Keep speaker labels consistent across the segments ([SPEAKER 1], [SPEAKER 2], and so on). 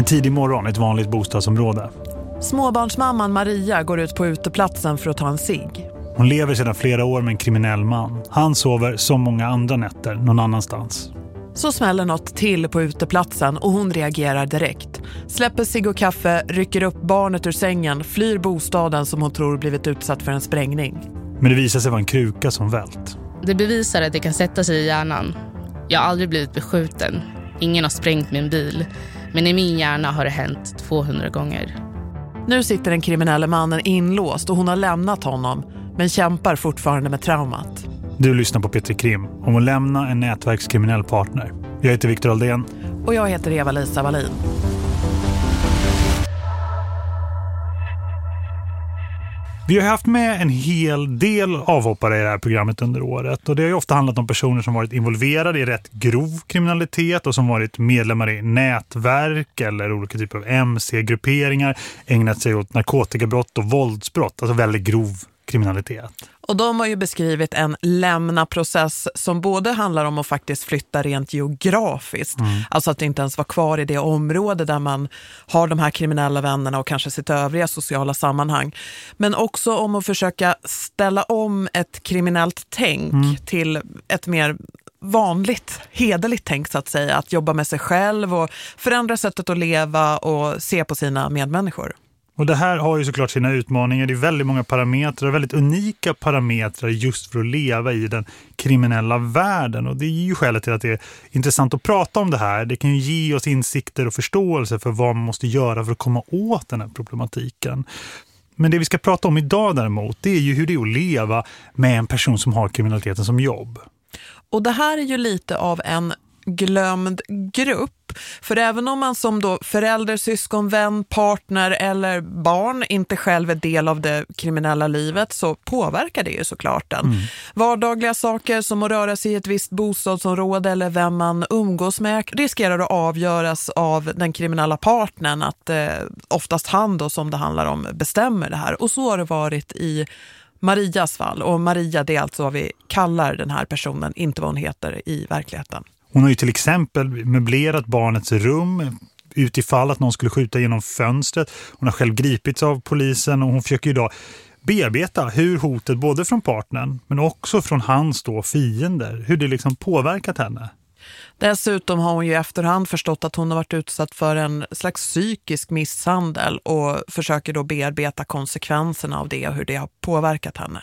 [SPEAKER 1] En tidig morgon i ett vanligt bostadsområde.
[SPEAKER 2] Småbarnsmamman Maria går ut på uteplatsen för att ta en cigg.
[SPEAKER 1] Hon lever sedan flera år med en kriminell man. Han sover som många andra nätter någon annanstans.
[SPEAKER 2] Så smäller något till på uteplatsen och hon reagerar direkt. Släpper cigg och kaffe, rycker upp barnet ur sängen, flyr bostaden som hon tror blivit utsatt för en sprängning.
[SPEAKER 1] Men det visar sig vara en kruka som vält.
[SPEAKER 3] Det bevisar att det kan sätta sig i hjärnan. Jag har aldrig blivit beskjuten. Ingen har sprängt min bil. Men i min hjärna har det hänt 200 gånger.
[SPEAKER 2] Nu sitter den kriminella mannen inlåst och hon har lämnat honom men kämpar fortfarande med traumat.
[SPEAKER 1] Du lyssnar på Petri Krim om att lämna en nätverkskriminell partner. Jag heter Viktor Aldén.
[SPEAKER 2] Och jag heter Eva-Lisa Wallin.
[SPEAKER 1] Vi har haft med en hel del avhoppare i det här programmet under året. Och det har ju ofta handlat om personer som varit involverade i rätt grov kriminalitet och som varit medlemmar i nätverk eller olika typer av MC-grupperingar, ägnat sig åt narkotikabrott och våldsbrott, alltså väldigt grov kriminalitet.
[SPEAKER 2] Och de har ju beskrivit en lämna-process som både handlar om att faktiskt flytta rent geografiskt. Mm. Alltså att inte ens vara kvar i det område där man har de här kriminella vännerna och kanske sitt övriga sociala sammanhang. Men också om att försöka ställa om ett kriminellt tänk mm. till ett mer vanligt, hederligt tänk så att säga. Att jobba med sig själv och förändra sättet att leva och se på sina medmänniskor.
[SPEAKER 1] Och det här har ju såklart sina utmaningar. Det är väldigt många parametrar, väldigt unika parametrar just för att leva i den kriminella världen. Och det är ju skälet till att det är intressant att prata om det här. Det kan ju ge oss insikter och förståelse för vad man måste göra för att komma åt den här problematiken. Men det vi ska prata om idag däremot, det är ju hur det är att leva med en person som har kriminaliteten som jobb.
[SPEAKER 2] Och det här är ju lite av en glömd grupp. För även om man som då förälder, syskon, vän, partner eller barn inte själv är del av det kriminella livet så påverkar det ju såklart den. Mm. Vardagliga saker som att röra sig i ett visst bostadsområde eller vem man umgås med riskerar att avgöras av den kriminella partnern att eh, oftast han då som det handlar om bestämmer det här. Och så har det varit i Marias fall. Och Maria det är alltså vad vi kallar den här personen, inte vad hon heter i verkligheten.
[SPEAKER 1] Hon har ju till exempel möblerat barnets rum utifall att någon skulle skjuta genom fönstret. Hon har själv gripits av polisen och hon försöker idag bearbeta hur hotet både från partnern men också från hans då fiender, hur det liksom påverkat henne.
[SPEAKER 2] Dessutom har hon ju i efterhand förstått att hon har varit utsatt för en slags psykisk misshandel och försöker då bearbeta konsekvenserna av det och hur det har påverkat henne.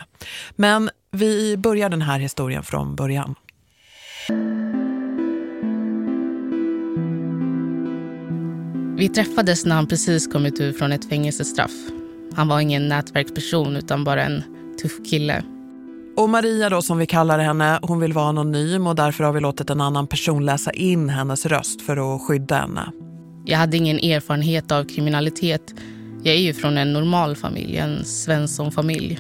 [SPEAKER 2] Men vi börjar den här historien från början.
[SPEAKER 3] Vi träffades när han precis kommit ut från ett fängelsestraff. Han var ingen nätverksperson utan bara en tuff kille.
[SPEAKER 2] Och Maria då som vi kallar henne, hon vill vara anonym och därför har vi låtit en annan person läsa in hennes röst för att skydda henne.
[SPEAKER 3] Jag hade ingen erfarenhet av kriminalitet. Jag är ju från en normal familj, en Svensson-familj.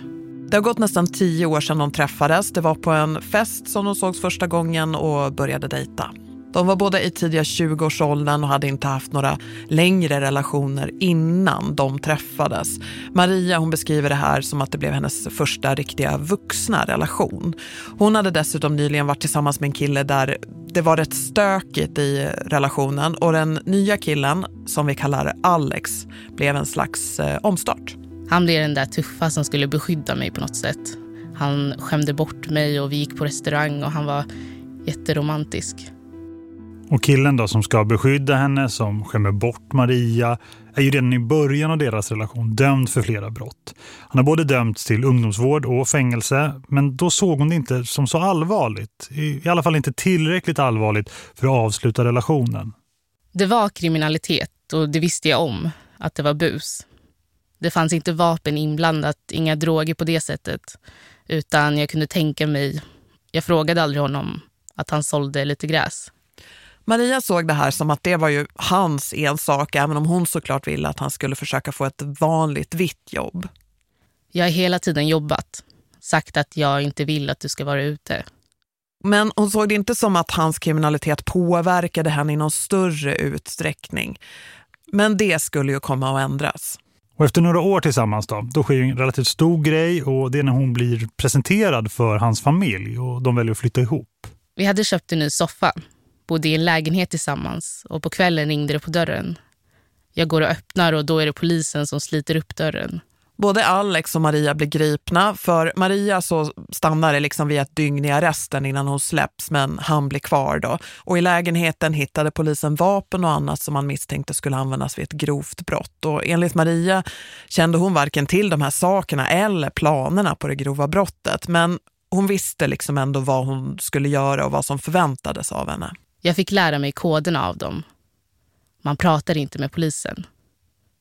[SPEAKER 2] Det har gått nästan tio år sedan de träffades. Det var på en fest som de sågs första gången och började dejta. De var båda i tidiga 20-årsåldern och hade inte haft några längre relationer innan de träffades. Maria hon beskriver det här som att det blev hennes första riktiga vuxna relation. Hon hade dessutom nyligen varit tillsammans med en kille där det var rätt stökigt i relationen och den nya killen, som vi kallar Alex, blev en slags eh, omstart.
[SPEAKER 3] Han blev den där tuffa som skulle beskydda mig på något sätt. Han skämde bort mig och vi gick på restaurang och han var jätteromantisk.
[SPEAKER 1] Och killen då som ska beskydda henne, som skämmer bort Maria, är ju redan i början av deras relation dömd för flera brott. Han har både dömts till ungdomsvård och fängelse, men då såg hon det inte som så allvarligt. I alla fall inte tillräckligt allvarligt för att avsluta relationen.
[SPEAKER 3] Det var kriminalitet och det visste jag om, att det var bus. Det fanns inte vapen inblandat, inga droger på det sättet. Utan jag kunde tänka mig, jag frågade aldrig honom att han sålde lite gräs.
[SPEAKER 2] Maria såg det här som att det var ju hans ensak, även om hon såklart ville att han skulle försöka få ett vanligt vitt jobb.
[SPEAKER 3] Jag har hela tiden jobbat. Sagt att jag inte vill att du ska vara ute.
[SPEAKER 2] Men hon såg det inte som att hans kriminalitet påverkade henne i någon större utsträckning. Men det skulle ju komma att ändras.
[SPEAKER 1] Och efter några år tillsammans då, då sker ju en relativt stor grej och det är när hon blir presenterad för hans familj och de väljer att flytta ihop.
[SPEAKER 3] Vi hade köpt en ny soffa bodde i en lägenhet tillsammans och på kvällen ringde det på dörren. Jag går och öppnar och då är det polisen som sliter upp dörren.
[SPEAKER 2] Både Alex och Maria blir gripna. För Maria så stannar det liksom vid ett dygn i arresten innan hon släpps men han blir kvar då. Och i lägenheten hittade polisen vapen och annat som man misstänkte skulle användas vid ett grovt brott. Och enligt Maria kände hon varken till de här sakerna eller planerna på det grova brottet. Men hon visste liksom ändå vad hon skulle göra och vad som förväntades av henne.
[SPEAKER 3] Jag fick lära mig koderna av dem. Man pratar inte med polisen.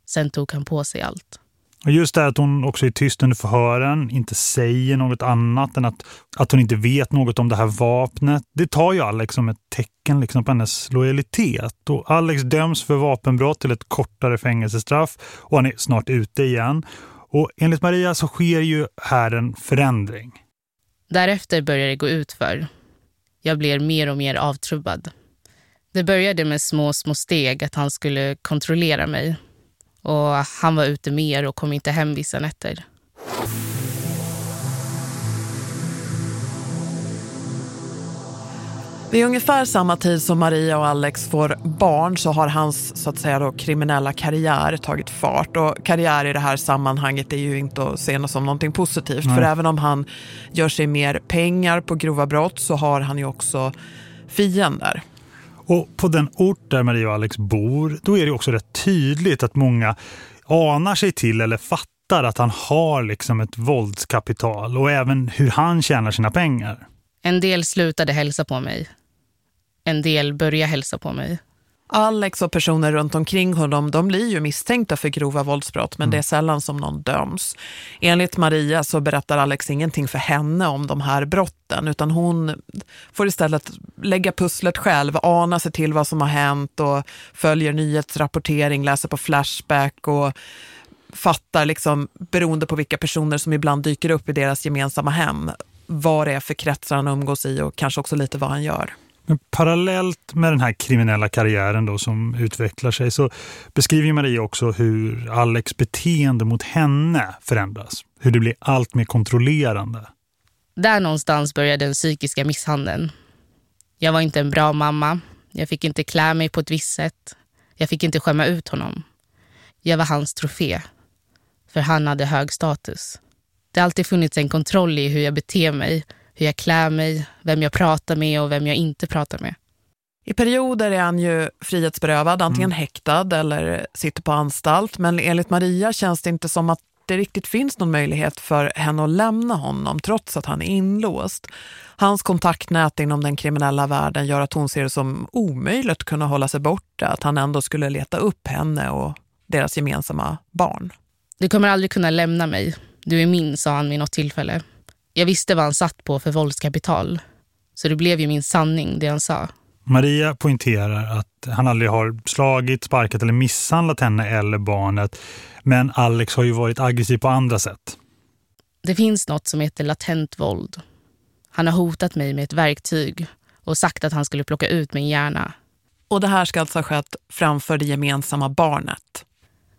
[SPEAKER 3] Sen tog han på sig allt.
[SPEAKER 1] Och just det att hon också är tyst under förhören, inte säger något annat än att, att hon inte vet något om det här vapnet. Det tar ju Alex som ett tecken liksom på hennes lojalitet. Och Alex döms för vapenbrott till ett kortare fängelsestraff och han är snart ute igen. Och enligt Maria så sker ju här en förändring.
[SPEAKER 3] Därefter börjar det gå ut för. Jag blir mer och mer avtrubbad. Det började med små, små steg att han skulle kontrollera mig och han var ute mer och kom inte hem vissa nätter.
[SPEAKER 2] Vid ungefär samma tid som Maria och Alex får barn så har hans så att säga då, kriminella karriär tagit fart. Och karriär i det här sammanhanget är ju inte att se som någonting positivt. Nej. För även om han gör sig mer pengar på grova brott så har han ju också fiender.
[SPEAKER 1] Och på den ort där Maria och Alex bor, då är det också rätt tydligt att många anar sig till eller fattar att han har liksom ett våldskapital och även hur han tjänar sina pengar.
[SPEAKER 3] En del slutade hälsa på mig. En del började hälsa på mig.
[SPEAKER 2] Alex och personer runt omkring honom de blir ju misstänkta för grova våldsbrott men mm. det är sällan som någon döms. Enligt Maria så berättar Alex ingenting för henne om de här brotten utan hon får istället lägga pusslet själv, ana sig till vad som har hänt och följer nyhetsrapportering, läser på Flashback och fattar liksom beroende på vilka personer som ibland dyker upp i deras gemensamma hem vad det är för kretsar han umgås i och kanske också lite vad han gör.
[SPEAKER 1] Men parallellt med den här kriminella karriären då som utvecklar sig så beskriver Maria också hur Alex beteende mot henne förändras. Hur det blir allt mer kontrollerande.
[SPEAKER 3] Där någonstans började den psykiska misshandeln. Jag var inte en bra mamma. Jag fick inte klä mig på ett visst sätt. Jag fick inte skämma ut honom. Jag var hans trofé. För han hade hög status. Det har alltid funnits en kontroll i hur jag beter mig hur jag klär mig, vem jag pratar med och vem jag inte pratar med.
[SPEAKER 2] I perioder är han ju frihetsberövad, antingen mm. häktad eller sitter på anstalt. Men enligt Maria känns det inte som att det riktigt finns någon möjlighet för henne att lämna honom trots att han är inlåst. Hans kontaktnät inom den kriminella världen gör att hon ser det som omöjligt att kunna hålla sig borta. Att han ändå skulle leta upp henne och deras gemensamma barn.
[SPEAKER 3] Du kommer aldrig kunna lämna mig. Du är min, sa han vid något tillfälle. Jag visste vad han satt på för våldskapital. Så det blev ju min sanning, det han sa.
[SPEAKER 1] Maria poängterar att han aldrig har slagit, sparkat eller misshandlat henne eller barnet. Men Alex har ju varit aggressiv på andra sätt.
[SPEAKER 3] Det finns något som heter latent våld. Han har hotat mig med ett verktyg och sagt att han skulle plocka ut min hjärna.
[SPEAKER 2] Och det här ska alltså ha skett framför det gemensamma barnet?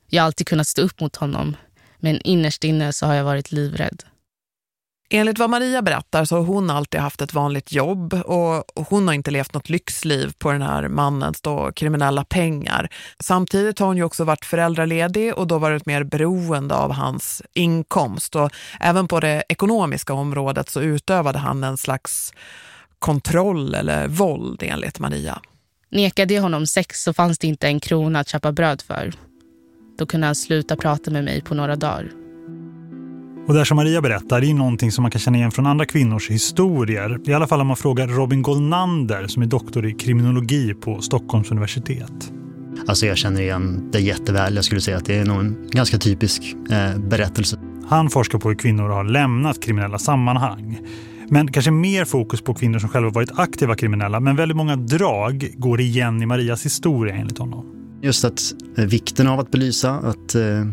[SPEAKER 3] Jag har alltid kunnat stå upp mot honom, men innerst inne så har jag varit livrädd.
[SPEAKER 2] Enligt vad Maria berättar så har hon alltid haft ett vanligt jobb och hon har inte levt något lyxliv på den här mannens då kriminella pengar. Samtidigt har hon ju också varit föräldraledig och då varit mer beroende av hans inkomst och även på det ekonomiska området så utövade han en slags kontroll eller våld enligt Maria.
[SPEAKER 3] Nekade jag honom sex så fanns det inte en krona att köpa bröd för. Då kunde han sluta prata med mig på några dagar.
[SPEAKER 1] Och det som Maria berättar är någonting som man kan känna igen från andra kvinnors historier. I alla fall om man frågar Robin Golnander som är doktor i kriminologi på Stockholms universitet.
[SPEAKER 4] Alltså jag känner igen det jätteväl. Jag skulle säga att det är nog en ganska typisk eh, berättelse.
[SPEAKER 1] Han forskar på hur kvinnor har lämnat kriminella sammanhang. Men kanske mer fokus på kvinnor som själva varit aktiva kriminella. Men väldigt många drag går igen i Marias historia enligt honom.
[SPEAKER 4] Just att eh, vikten av att belysa att eh,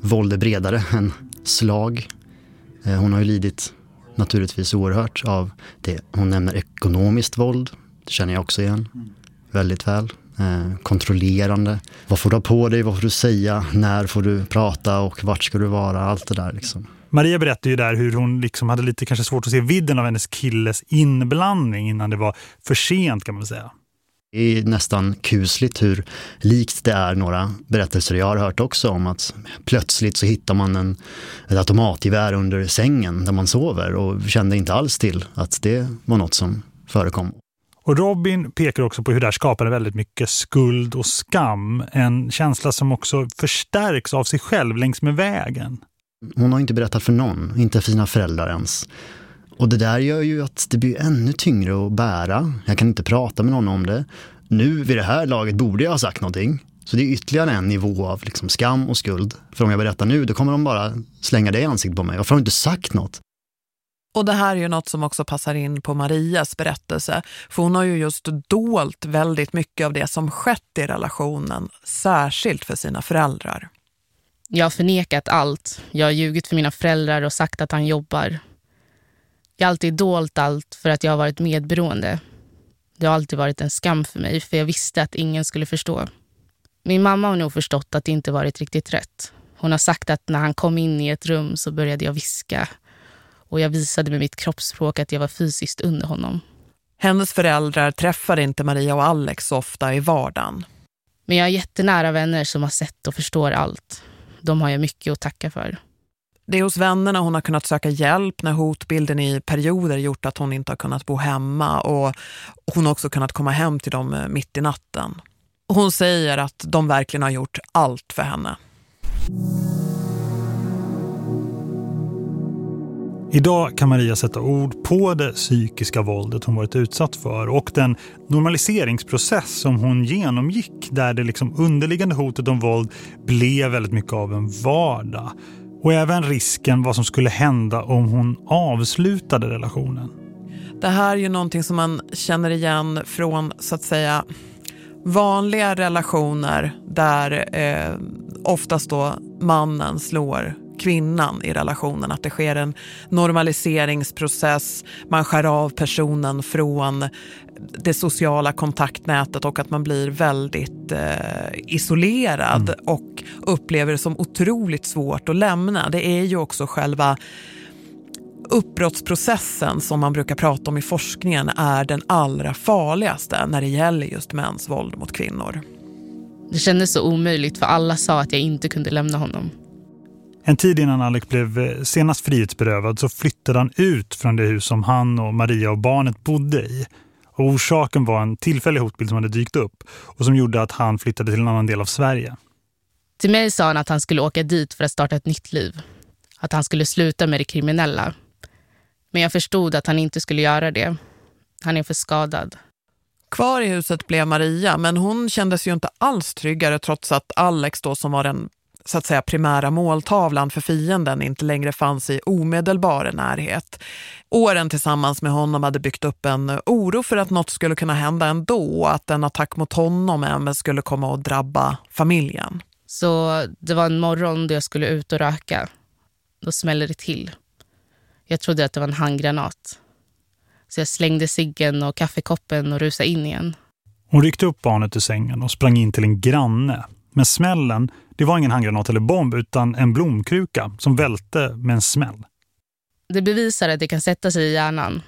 [SPEAKER 4] våld är bredare än slag. Eh, hon har ju lidit naturligtvis oerhört av det. Hon nämner ekonomiskt våld, det känner jag också igen mm. väldigt väl. Eh, kontrollerande. Vad får du ha på dig, vad får du säga, när får du prata och vart ska du vara, allt det där liksom.
[SPEAKER 1] Maria berättade ju där hur hon liksom hade lite kanske svårt att se vidden av hennes killes inblandning innan det var för sent kan man säga.
[SPEAKER 4] Det är nästan kusligt hur likt det är några berättelser jag har hört också om att plötsligt så hittar man en, ett automatgevär under sängen där man sover och kände inte alls till att det var något som förekom.
[SPEAKER 1] Och Robin pekar också på hur det här skapade väldigt mycket skuld och skam. En känsla som också förstärks av sig själv längs med vägen.
[SPEAKER 4] Hon har inte berättat för någon, inte för sina föräldrar ens. Och det där gör ju att det blir ännu tyngre att bära. Jag kan inte prata med någon om det. Nu vid det här laget borde jag ha sagt någonting. Så det är ytterligare en nivå av liksom skam och skuld. För om jag berättar nu, då kommer de bara slänga det i ansiktet på mig. Varför har du inte sagt något?
[SPEAKER 2] Och det här är ju något som också passar in på Marias berättelse. För hon har ju just dolt väldigt mycket av det som skett i relationen, särskilt för sina föräldrar.
[SPEAKER 3] Jag har förnekat allt. Jag har ljugit för mina föräldrar och sagt att han jobbar. Jag har alltid dolt allt för att jag har varit medberoende. Det har alltid varit en skam för mig för jag visste att ingen skulle förstå. Min mamma har nog förstått att det inte varit riktigt rätt. Hon har sagt att när han kom in i ett rum så började jag viska och jag visade med mitt kroppsspråk att jag var fysiskt under honom.
[SPEAKER 2] Hennes föräldrar träffade inte Maria och Alex så ofta i vardagen.
[SPEAKER 3] Men jag har jättenära vänner som har sett och förstår allt. De har jag mycket att tacka för.
[SPEAKER 2] Det är hos vännerna hon har kunnat söka hjälp när hotbilden i perioder gjort att hon inte har kunnat bo hemma och hon har också kunnat komma hem till dem eh, mitt i natten. Hon säger att de verkligen har gjort allt för henne.
[SPEAKER 1] Idag kan Maria sätta ord på det psykiska våldet hon varit utsatt för och den normaliseringsprocess som hon genomgick där det liksom underliggande hotet om våld blev väldigt mycket av en vardag. Och även risken vad som skulle hända om hon avslutade relationen.
[SPEAKER 2] Det här är ju någonting som man känner igen från så att säga vanliga relationer där eh, oftast då mannen slår kvinnan i relationen. Att det sker en normaliseringsprocess, man skär av personen från det sociala kontaktnätet och att man blir väldigt eh, isolerad mm. och upplever det som otroligt svårt att lämna. Det är ju också själva uppbrottsprocessen som man brukar prata om i forskningen är den allra farligaste när det gäller just mäns våld mot kvinnor.
[SPEAKER 3] Det kändes så omöjligt för alla sa att jag inte kunde lämna honom.
[SPEAKER 1] En tid innan Alex blev eh, senast frihetsberövad så flyttade han ut från det hus som han och Maria och barnet bodde i. Och orsaken var en tillfällig hotbild som hade dykt upp och som gjorde att han flyttade till en annan del av Sverige.
[SPEAKER 3] Till mig sa han att han skulle åka dit för att starta ett nytt liv. Att han skulle sluta med det kriminella. Men jag förstod att han inte skulle göra det. Han är för skadad.
[SPEAKER 2] Kvar i huset blev Maria, men hon kändes ju inte alls tryggare trots att Alex då som var den så att säga primära måltavlan för fienden inte längre fanns i omedelbar närhet. Åren tillsammans med honom hade byggt upp en oro för att något skulle kunna hända ändå att en attack mot honom även skulle komma att drabba familjen.
[SPEAKER 3] Så det var en morgon då jag skulle ut och röka. Då smällde det till. Jag trodde att det var en handgranat. Så jag slängde ciggen och kaffekoppen och rusade in igen.
[SPEAKER 1] Hon ryckte upp barnet ur sängen och sprang in till en granne. Men smällen, det var ingen handgranat eller bomb utan en blomkruka som välte med en smäll.
[SPEAKER 3] Det bevisar att det kan sätta sig i hjärnan.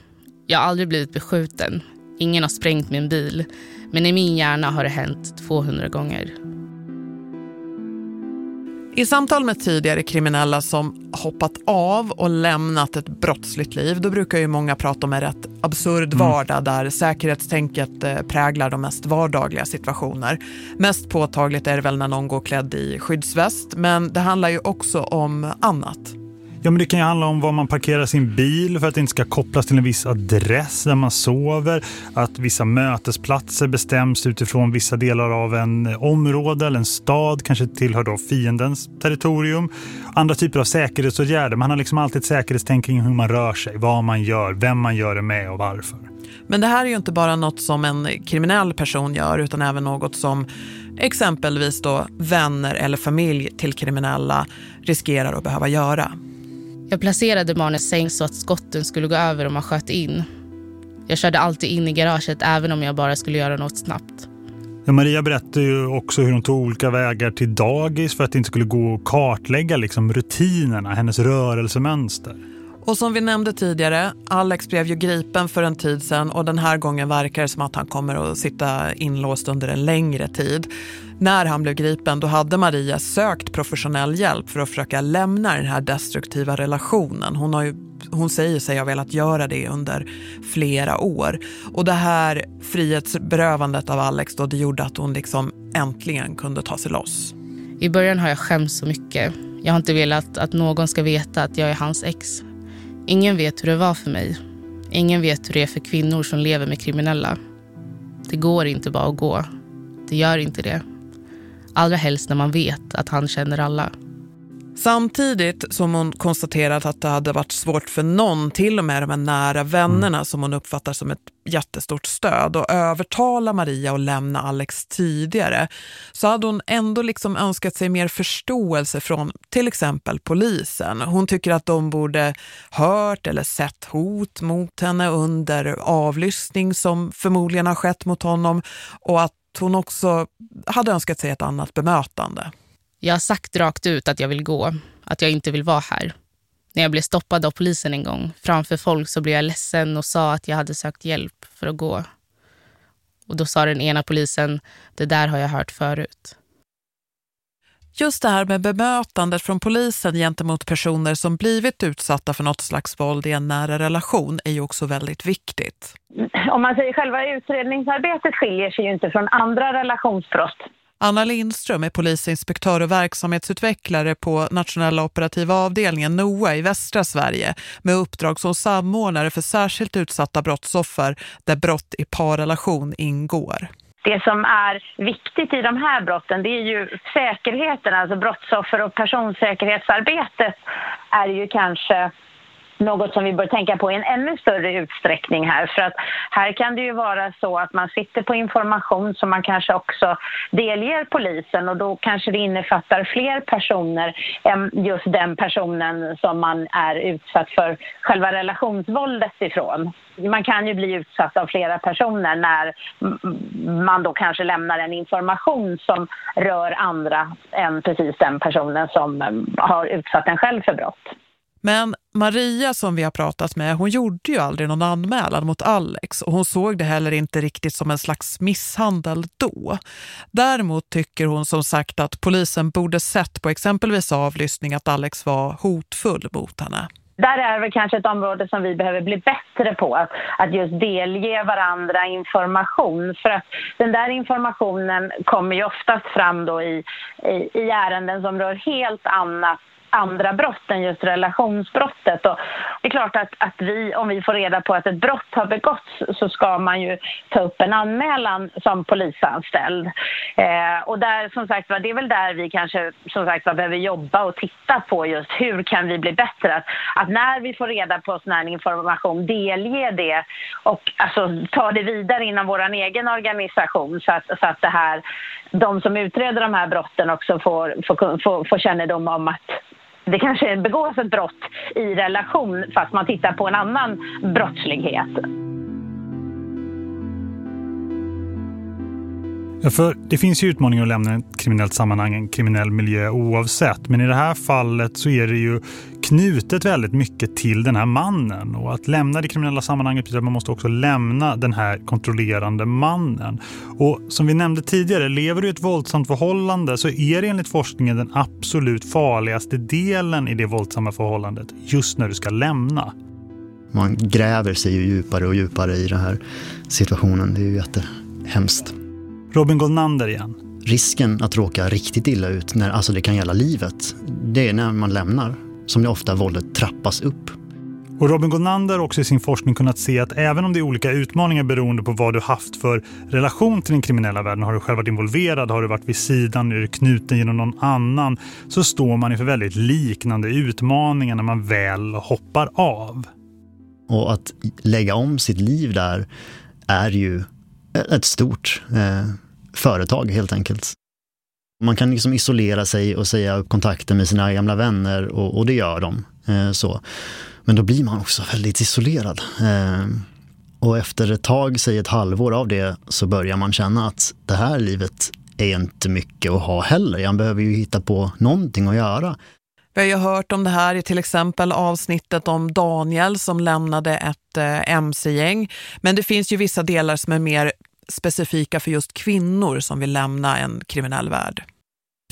[SPEAKER 3] Jag har aldrig blivit beskjuten. Ingen har sprängt min bil. Men i min hjärna har det hänt 200 gånger.
[SPEAKER 2] I samtal med tidigare kriminella som hoppat av och lämnat ett brottsligt liv, då brukar ju många prata om en rätt absurd mm. vardag där säkerhetstänket eh, präglar de mest vardagliga situationer. Mest påtagligt är det väl när någon går klädd i skyddsväst, men det handlar ju också om annat.
[SPEAKER 1] Ja, men det kan ju handla om var man parkerar sin bil för att det inte ska kopplas till en viss adress där man sover. Att vissa mötesplatser bestäms utifrån vissa delar av en eh, område eller en stad. Kanske tillhör då fiendens territorium. Andra typer av säkerhetsåtgärder. Man har liksom alltid ett säkerhetstänk kring hur man rör sig. Vad man gör, vem man gör det med och varför.
[SPEAKER 2] Men det här är ju inte bara något som en kriminell person gör utan även något som exempelvis då vänner eller familj till kriminella riskerar att behöva göra.
[SPEAKER 3] Jag placerade barnets säng så att skotten skulle gå över om man sköt in. Jag körde alltid in i garaget även om jag bara skulle göra något snabbt.
[SPEAKER 1] Ja, Maria berättade ju också hur hon tog olika vägar till dagis för att det inte skulle gå att kartlägga liksom, rutinerna, hennes rörelsemönster.
[SPEAKER 2] Och som vi nämnde tidigare, Alex blev ju gripen för en tid sedan och den här gången verkar det som att han kommer att sitta inlåst under en längre tid. När han blev gripen då hade Maria sökt professionell hjälp för att försöka lämna den här destruktiva relationen. Hon, har ju, hon säger sig ha velat göra det under flera år. Och det här frihetsberövandet av Alex då, det gjorde att hon liksom äntligen kunde ta sig loss.
[SPEAKER 3] I början har jag skämts så mycket. Jag har inte velat att någon ska veta att jag är hans ex. Ingen vet hur det var för mig. Ingen vet hur det är för kvinnor som lever med kriminella. Det går inte bara att gå. Det gör inte det. Allra helst när man vet att han känner alla.
[SPEAKER 2] Samtidigt som hon konstaterat att det hade varit svårt för någon, till och med de här nära vännerna mm. som hon uppfattar som ett jättestort stöd och övertala Maria att lämna Alex tidigare så hade hon ändå liksom önskat sig mer förståelse från till exempel polisen. Hon tycker att de borde hört eller sett hot mot henne under avlyssning som förmodligen har skett mot honom och att hon också hade önskat sig ett annat bemötande.
[SPEAKER 3] Jag har sagt rakt ut att jag vill gå, att jag inte vill vara här. När jag blev stoppad av polisen en gång framför folk så blev jag ledsen och sa att jag hade sökt hjälp för att gå. Och då sa den ena polisen, det där har jag hört förut.
[SPEAKER 2] Just det här med bemötandet från polisen gentemot personer som blivit utsatta för något slags våld i en nära relation är ju också väldigt viktigt.
[SPEAKER 5] Om man säger själva utredningsarbetet skiljer sig ju inte från andra relationsbrott.
[SPEAKER 2] Anna Lindström är polisinspektör och verksamhetsutvecklare på Nationella operativa avdelningen NOA i västra Sverige med uppdrag som samordnare för särskilt utsatta brottsoffer där brott i parrelation ingår.
[SPEAKER 5] Det som är viktigt i de här brotten det är ju säkerheten, alltså brottsoffer och personsäkerhetsarbetet är ju kanske något som vi bör tänka på i en ännu större utsträckning här. För att här kan det ju vara så att man sitter på information som man kanske också delger polisen och då kanske det innefattar fler personer än just den personen som man är utsatt för själva relationsvåldet ifrån. Man kan ju bli utsatt av flera personer när man då kanske lämnar en information som rör andra än precis den personen som eh, har utsatt en själv för brott.
[SPEAKER 2] Men Maria som vi har pratat med, hon gjorde ju aldrig någon anmälan mot Alex och hon såg det heller inte riktigt som en slags misshandel då. Däremot tycker hon som sagt att polisen borde sett på exempelvis avlyssning att Alex var hotfull mot henne.
[SPEAKER 5] Där är väl kanske ett område som vi behöver bli bättre på, att, att just delge varandra information. För att den där informationen kommer ju oftast fram då i, i, i ärenden som rör helt annat andra brott än just relationsbrottet. Och det är klart att, att vi, om vi får reda på att ett brott har begåtts så ska man ju ta upp en anmälan som polisanställd. Eh, och där, som sagt, det är väl där vi kanske som sagt, behöver jobba och titta på just hur kan vi bli bättre. Att, att när vi får reda på sån här information, delge det och alltså, ta det vidare inom vår egen organisation så att, så att det här, de som utreder de här brotten också får, får, får, får kännedom om att det kanske begås ett brott i relation fast man tittar på en annan brottslighet.
[SPEAKER 1] Ja, för det finns ju utmaningar att lämna ett kriminellt sammanhang, en kriminell miljö oavsett. Men i det här fallet så är det ju knutet väldigt mycket till den här mannen. Och att lämna det kriminella sammanhanget betyder att man måste också lämna den här kontrollerande mannen. Och som vi nämnde tidigare, lever du i ett våldsamt förhållande så är det enligt forskningen den absolut farligaste delen i det våldsamma förhållandet just när du ska lämna.
[SPEAKER 4] Man gräver sig ju djupare och djupare i den här situationen. Det är ju jättehemskt.
[SPEAKER 1] Robin Goldnander igen.
[SPEAKER 4] Risken att råka riktigt illa ut, när, alltså det kan gälla livet, det är när man lämnar. Som det ofta våldet trappas upp.
[SPEAKER 1] Och Robin Goldnander har också i sin forskning kunnat se att även om det är olika utmaningar beroende på vad du haft för relation till den kriminella världen, har du själv varit involverad, har du varit vid sidan, är du knuten genom någon annan, så står man inför väldigt liknande utmaningar när man väl hoppar av.
[SPEAKER 4] Och att lägga om sitt liv där är ju ett stort eh, företag helt enkelt. Man kan liksom isolera sig och säga upp kontakten med sina gamla vänner och, och det gör de. Eh, så. Men då blir man också väldigt isolerad. Eh, och efter ett tag, säg ett halvår av det, så börjar man känna att det här livet är inte mycket att ha heller. Jag behöver ju hitta på någonting att göra.
[SPEAKER 2] Vi har ju hört om det här i till exempel avsnittet om Daniel som lämnade ett eh, mc-gäng. Men det finns ju vissa delar som är mer specifika för just kvinnor som vill lämna en kriminell värld.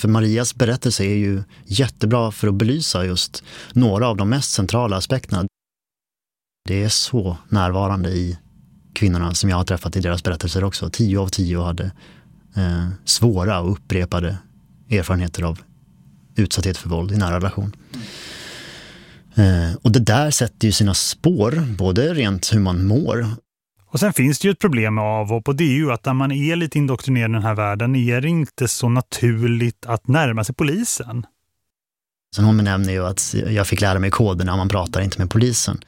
[SPEAKER 4] För Marias berättelse är ju jättebra för att belysa just några av de mest centrala aspekterna. Det är så närvarande i kvinnorna som jag har träffat i deras berättelser också. Tio av tio hade eh, svåra och upprepade erfarenheter av utsatthet för våld i nära relation. Eh, och det där sätter ju sina spår, både rent hur man mår.
[SPEAKER 1] Och sen finns det ju ett problem med avhopp och det är ju att när man är lite indoktrinerad i den här världen är det inte så naturligt att närma sig polisen.
[SPEAKER 4] Sen hon nämner ju att jag fick lära mig koderna, man pratar inte med polisen.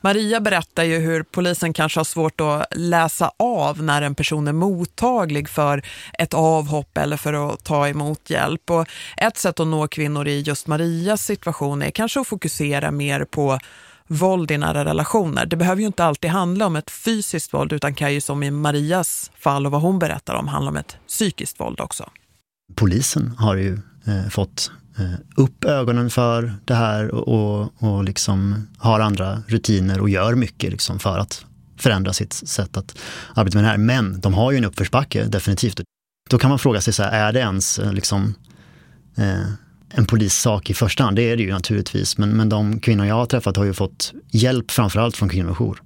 [SPEAKER 2] Maria berättar ju hur polisen kanske har svårt att läsa av när en person är mottaglig för ett avhopp eller för att ta emot hjälp. Och ett sätt att nå kvinnor i just Marias situation är kanske att fokusera mer på våld i nära relationer. Det behöver ju inte alltid handla om ett fysiskt våld utan kan ju som i Marias fall och vad hon berättar om handla om ett psykiskt våld också.
[SPEAKER 4] Polisen har ju eh, fått Eh, upp ögonen för det här och, och liksom har andra rutiner och gör mycket liksom för att förändra sitt sätt att arbeta med det här. Men de har ju en uppförsbacke, definitivt. Då kan man fråga sig, så här, är det ens eh, liksom, eh, en polissak i första hand? Det är det ju naturligtvis. Men, men de kvinnor jag har träffat har ju fått hjälp framförallt från kvinnojour.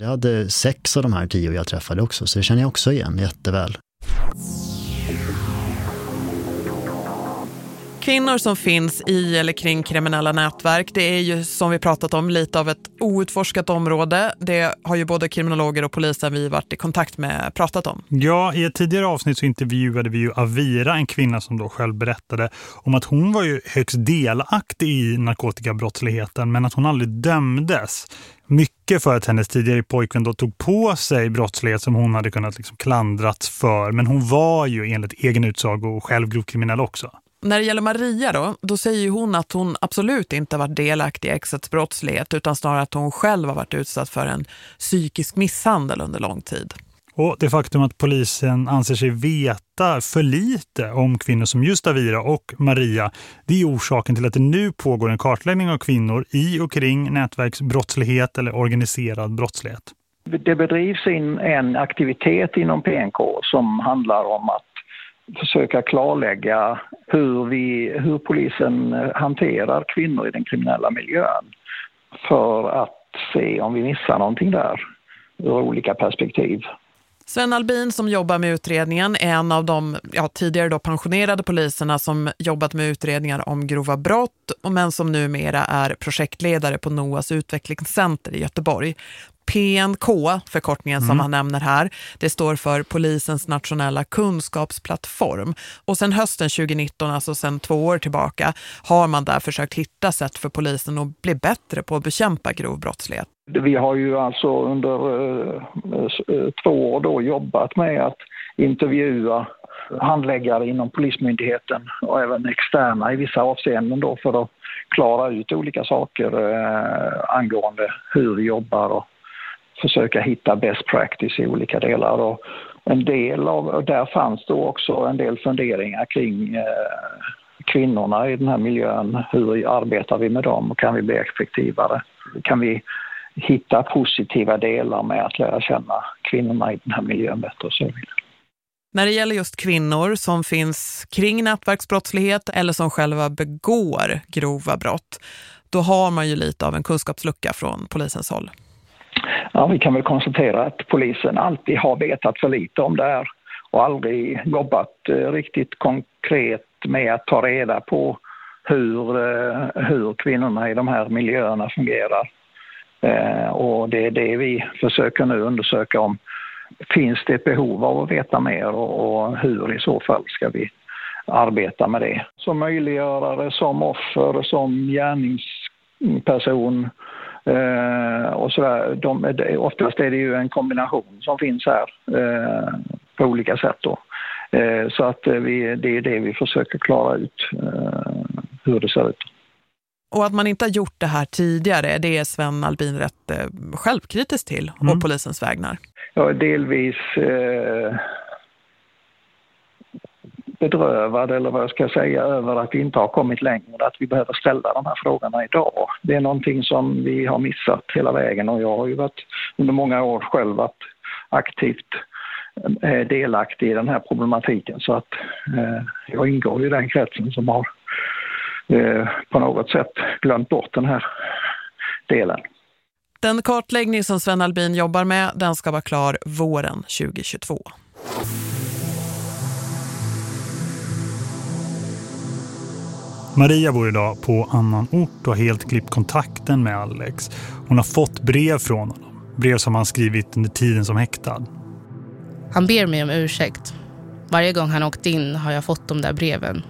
[SPEAKER 4] Jag hade sex av de här tio jag träffade också, så det känner jag också igen jätteväl.
[SPEAKER 2] Kvinnor som finns i eller kring kriminella nätverk, det är ju som vi pratat om lite av ett outforskat område. Det har ju både kriminologer och polisen vi varit i kontakt med pratat om.
[SPEAKER 1] Ja, i ett tidigare avsnitt så intervjuade vi ju Avira, en kvinna som då själv berättade om att hon var ju högst delaktig i narkotikabrottsligheten men att hon aldrig dömdes. Mycket för att hennes tidigare pojkvän då tog på sig brottslighet som hon hade kunnat liksom klandrats för. Men hon var ju enligt egen utsago själv grov kriminell också.
[SPEAKER 2] När det gäller Maria då, då säger hon att hon absolut inte varit delaktig i exets brottslighet utan snarare att hon själv har varit utsatt för en psykisk misshandel under lång tid.
[SPEAKER 1] Och det faktum att polisen anser sig veta för lite om kvinnor som just Avira och Maria, det är orsaken till att det nu pågår en kartläggning av kvinnor i och kring nätverksbrottslighet eller organiserad brottslighet.
[SPEAKER 6] Det bedrivs in en aktivitet inom PNK som handlar om att försöka klarlägga hur, vi, hur polisen hanterar kvinnor i den kriminella miljön för att se om vi missar någonting där ur olika perspektiv.
[SPEAKER 2] Sven Albin som jobbar med utredningen är en av de ja, tidigare då pensionerade poliserna som jobbat med utredningar om grova brott men som numera är projektledare på NOAs utvecklingscenter i Göteborg. PNK, förkortningen mm. som han nämner här, det står för Polisens nationella kunskapsplattform. Och sen hösten 2019, alltså sen två år tillbaka, har man där försökt hitta sätt för polisen att bli bättre på att bekämpa grov brottslighet.
[SPEAKER 6] Vi har ju alltså under uh, två år då jobbat med att intervjua handläggare inom Polismyndigheten och även externa i vissa avseenden då för att klara ut olika saker eh, angående hur vi jobbar och försöka hitta best practice i olika delar. Och en del av, där fanns då också en del funderingar kring eh, kvinnorna i den här miljön. Hur arbetar vi med dem och kan vi bli effektivare? Kan vi hitta positiva delar med att lära känna kvinnorna i den här miljön bättre och så vidare.
[SPEAKER 2] När det gäller just kvinnor som finns kring nätverksbrottslighet eller som själva begår grova brott, då har man ju lite av en kunskapslucka från polisens håll.
[SPEAKER 6] Ja, vi kan väl konstatera att polisen alltid har vetat för lite om det här och aldrig jobbat eh, riktigt konkret med att ta reda på hur, eh, hur kvinnorna i de här miljöerna fungerar. Eh, och det är det vi försöker nu undersöka om finns det ett behov av att veta mer och, och hur i så fall ska vi arbeta med det. Som möjliggörare, som offer, som gärningsperson Eh, och sådär. De, oftast är det ju en kombination som finns här eh, på olika sätt. Då. Eh, så att eh, vi, det är det vi försöker klara ut, eh, hur det ser ut.
[SPEAKER 2] Och att man inte har gjort det här tidigare, det är Sven Albin rätt eh, självkritisk till mm. och polisens vägnar.
[SPEAKER 6] Ja, delvis bedrövad eller vad jag ska säga över att vi inte har kommit längre, att vi behöver ställa de här frågorna idag. Det är någonting som vi har missat hela vägen och jag har ju varit under många år själv varit aktivt eh, delaktig i den här problematiken så att eh, jag ingår i den kretsen som har eh, på något sätt glömt bort den här delen.
[SPEAKER 2] Den kartläggning som Sven Albin jobbar med den ska vara klar våren 2022.
[SPEAKER 1] Maria bor idag på annan ort och har helt klippt kontakten med Alex. Hon har fått brev från honom. Brev som han skrivit under tiden som häktad.
[SPEAKER 3] Han ber mig om ursäkt. Varje gång han åkt in har jag fått de där breven.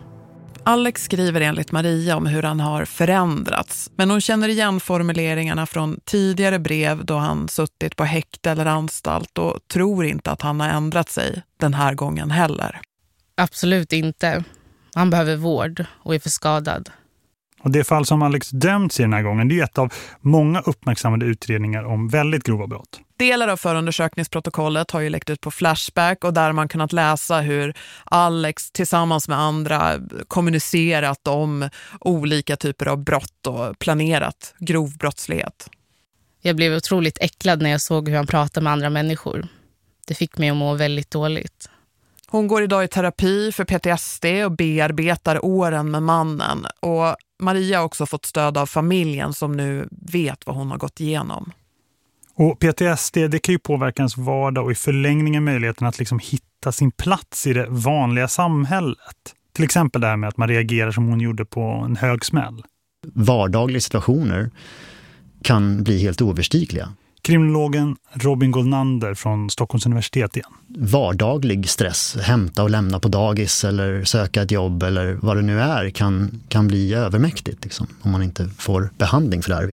[SPEAKER 2] Alex skriver enligt Maria om hur han har förändrats. Men hon känner igen formuleringarna från tidigare brev då han suttit på häkte eller anstalt och tror inte att han har ändrat sig den här gången heller.
[SPEAKER 3] Absolut inte. Han behöver vård och är för skadad.
[SPEAKER 1] Och det fall som Alex dömts i den här gången det är ett av många uppmärksammade utredningar om väldigt grova brott.
[SPEAKER 2] Delar av förundersökningsprotokollet har ju läckt ut på Flashback och där man kunnat läsa hur Alex tillsammans med andra kommunicerat om olika typer av brott och planerat grov brottslighet.
[SPEAKER 3] Jag blev otroligt äcklad när jag såg hur han pratade med andra människor. Det fick mig att må väldigt dåligt.
[SPEAKER 2] Hon går idag i terapi för PTSD och bearbetar åren med mannen. Och Maria har också fått stöd av familjen som nu vet vad hon har gått igenom.
[SPEAKER 1] Och PTSD det kan ju påverka ens vardag och i förlängningen möjligheten att liksom hitta sin plats i det vanliga samhället. Till exempel det här med att man reagerar som hon gjorde på en hög smäll.
[SPEAKER 4] Vardagliga situationer kan bli helt oöverstigliga.
[SPEAKER 1] Kriminologen Robin Goldnander från Stockholms universitet igen.
[SPEAKER 4] Vardaglig stress, hämta och lämna på dagis eller söka ett jobb eller vad det nu är kan, kan bli övermäktigt liksom, om man inte får behandling för det här.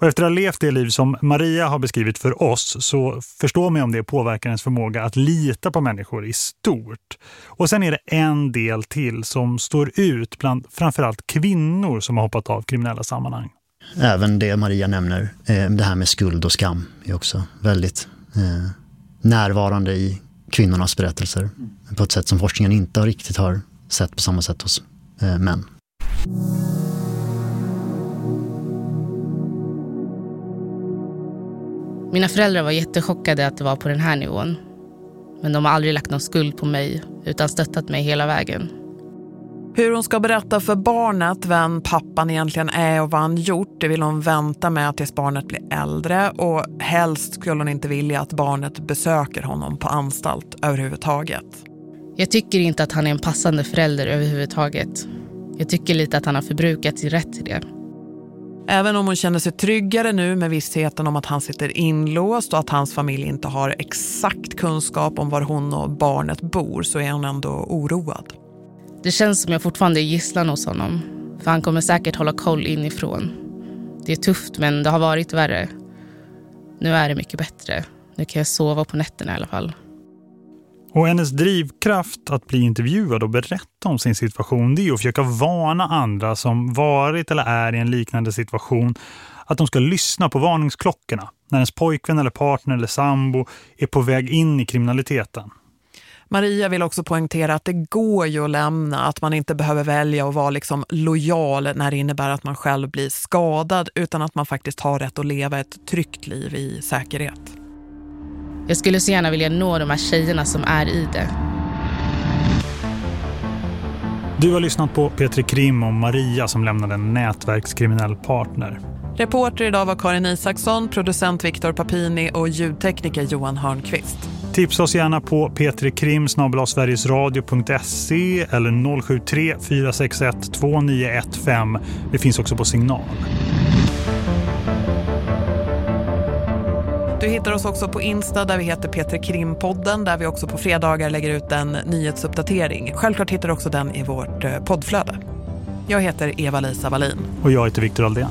[SPEAKER 1] Och efter att ha levt det liv som Maria har beskrivit för oss så förstår man om det påverkar ens förmåga att lita på människor i stort. Och sen är det en del till som står ut bland framförallt kvinnor som har hoppat av kriminella sammanhang.
[SPEAKER 4] Även det Maria nämner, eh, det här med skuld och skam är också väldigt eh, närvarande i kvinnornas berättelser. På ett sätt som forskningen inte riktigt har sett på samma sätt hos eh, män.
[SPEAKER 3] Mina föräldrar var jättechockade att det var på den här nivån. Men de har aldrig lagt någon skuld på mig utan stöttat mig hela vägen.
[SPEAKER 2] Hur hon ska berätta för barnet vem pappan egentligen är och vad han gjort det vill hon vänta med tills barnet blir äldre och helst skulle hon inte vilja att barnet besöker honom på anstalt överhuvudtaget.
[SPEAKER 3] Jag tycker inte att han är en passande förälder överhuvudtaget. Jag tycker lite att han har förbrukat sin rätt till det.
[SPEAKER 2] Även om hon känner sig tryggare nu med vissheten om att han sitter inlåst och att hans familj inte har exakt kunskap om var hon och barnet bor så är hon ändå oroad.
[SPEAKER 3] Det känns som jag fortfarande är gisslan hos honom. För han kommer säkert hålla koll inifrån. Det är tufft men det har varit värre. Nu är det mycket bättre. Nu kan jag sova på nätterna i alla fall.
[SPEAKER 1] Och hennes drivkraft att bli intervjuad och berätta om sin situation det är att försöka varna andra som varit eller är i en liknande situation att de ska lyssna på varningsklockorna när ens pojkvän eller partner eller sambo är på väg in i kriminaliteten.
[SPEAKER 2] Maria vill också poängtera att det går ju att lämna, att man inte behöver välja att vara liksom lojal när det innebär att man själv blir skadad utan att man faktiskt har rätt att leva ett tryggt liv i säkerhet.
[SPEAKER 3] Jag skulle så gärna vilja nå de här tjejerna som är i det.
[SPEAKER 1] Du har lyssnat på Petri Krim och Maria som lämnade en nätverkskriminell partner.
[SPEAKER 2] Reporter idag var Karin Isaksson, producent Viktor Papini och ljudtekniker Johan Hörnqvist.
[SPEAKER 1] Tipsa oss gärna på petrikrim sverigesradio.se eller 073 461 2915. Det finns också på signal.
[SPEAKER 2] Du hittar oss också på Insta där vi heter Peter Krimpodden där vi också på fredagar lägger ut en nyhetsuppdatering. Självklart hittar du också den i vårt eh, poddflöde. Jag heter Eva-Lisa Wallin.
[SPEAKER 1] Och jag heter Viktor Aldén.